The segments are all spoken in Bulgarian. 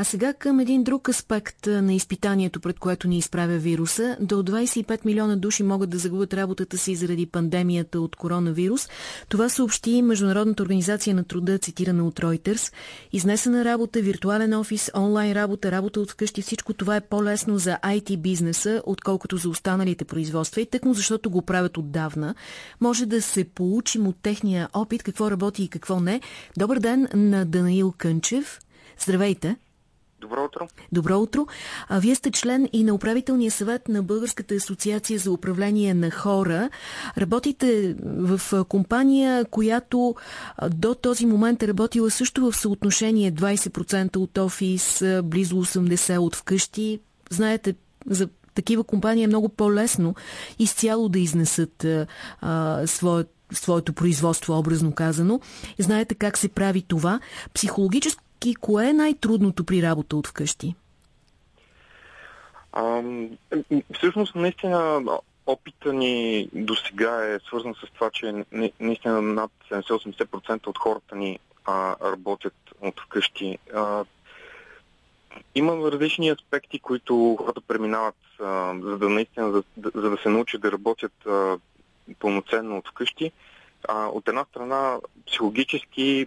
А сега към един друг аспект на изпитанието, пред което ни изправя вируса. До 25 милиона души могат да загубят работата си заради пандемията от коронавирус. Това съобщи Международната организация на труда, цитирана от Reuters. Изнесена работа, виртуален офис, онлайн работа, работа от вкъщи, всичко това е по-лесно за IT бизнеса, отколкото за останалите производства. И тъкмо защото го правят отдавна, може да се получим от техния опит какво работи и какво не. Добър ден на Данаил Кънчев. Здравейте! Добро утро. Добро утро. А, вие сте член и на управителния съвет на Българската асоциация за управление на хора. Работите в компания, която до този момент е работила също в съотношение 20% от офис, близо 80% от вкъщи. Знаете, за такива компании е много по-лесно изцяло да изнесат а, своят своето производство, образно казано. Знаете как се прави това. Психологически, кое е най-трудното при работа от вкъщи? А, всъщност, наистина, опита ни до сега е свързан с това, че наистина над 70-80% от хората ни а, работят от вкъщи. А, има различни аспекти, които хората преминават, а, за да наистина, за, за да се научат да работят а, пълноценно от вкъщи. А, от една страна, психологически,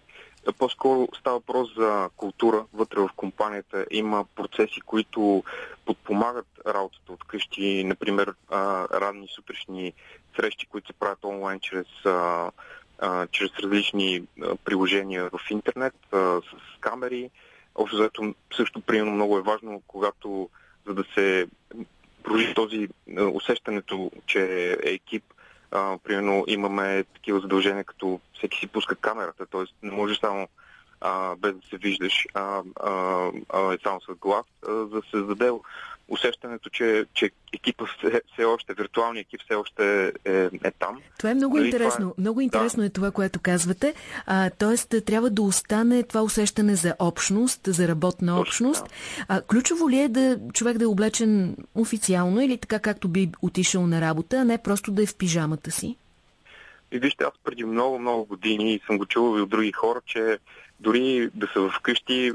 по-скоро става въпрос за култура вътре в компанията. Има процеси, които подпомагат работата от къщи, например, ранни сутрешни срещи, които се правят онлайн чрез, чрез различни приложения в интернет, с камери. Общо заето също, примерно, много е важно, когато за да се прожи този усещането, че е екип, а, примерно имаме такива задължения, като всеки си пуска камерата, т.е. не можеш само а, без да се виждаш, а, а, а, само с глас, а, за да се създаде усещането, че, че екипа все, все още, виртуалният екип все още е, е там. Това е много Дали интересно. Това е... Много интересно да. е това, което казвате. А, тоест, трябва да остане това усещане за общност, за работна Точно, общност. Да. А, ключово ли е да човек да е облечен официално или така както би отишъл на работа, а не просто да е в пижамата си? И вижте, аз преди много-много години съм го чувал и от други хора, че дори да са вкъщи,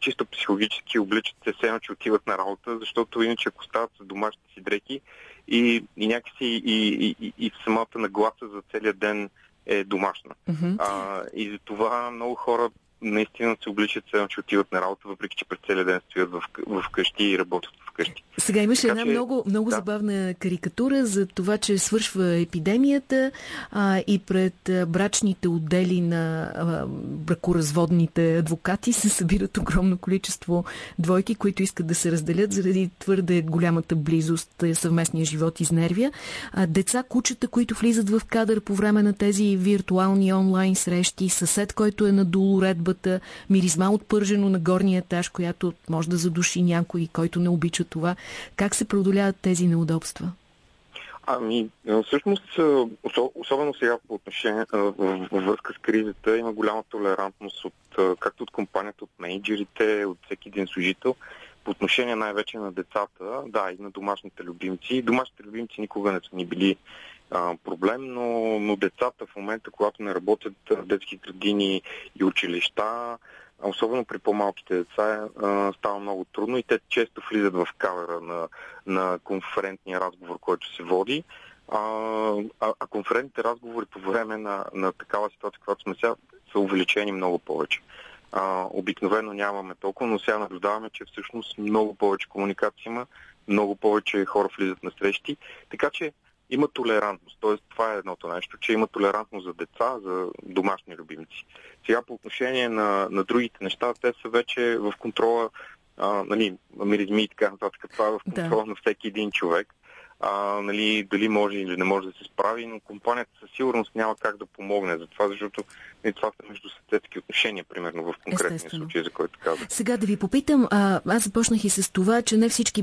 чисто психологически обличат се все че отиват на работа, защото иначе ако стават с домашните си дреки и, и някакси и, и, и, самата нагласа за целият ден е домашна. Mm-hmm. А, и за това много хора наистина се обличат се, че отиват на работа, въпреки че през целия ден стоят в, в къщи и работят вкъщи. Сега имаше така, една че... много, много да. забавна карикатура за това, че свършва епидемията а, и пред брачните отдели на а, бракоразводните адвокати се събират огромно количество двойки, които искат да се разделят заради твърде голямата близост, съвместния живот изнервя. А, деца, кучета, които влизат в кадър по време на тези виртуални онлайн срещи, съсед, който е надул уредбата, миризма от пържено на горния етаж, която може да задуши някой, който не обича това. Как се преодоляват тези неудобства? Ами, всъщност, особено сега по отношение във връзка с кризата, има голяма толерантност от, както от компанията, от менеджерите, от всеки един служител, по отношение най-вече на децата, да, и на домашните любимци. Домашните любимци никога не са ни били проблем, но, но децата в момента, когато не работят детски градини и училища, особено при по-малките деца, става много трудно и те често влизат в кавера на, на конферентния разговор, който се води. А, а, а конферентните разговори по време на, на такава ситуация, която сме сега, са увеличени много повече. А, обикновено нямаме толкова, но сега наблюдаваме, че всъщност много повече комуникация има, много повече хора влизат на срещи. Така че има толерантност. Тоест, това е едното нещо, че има толерантност за деца, за домашни любимци. Сега по отношение на, на другите неща, те са вече в контрола, а, нали, миризми и така нататък. Това е в контрола да. на всеки един човек а, нали, дали може или не може да се справи, но компанията със сигурност няма как да помогне за това, защото нали, това са между съседски отношения, примерно в конкретния Естествено. случай, за който казах. Сега да ви попитам, а, аз започнах и с това, че не всички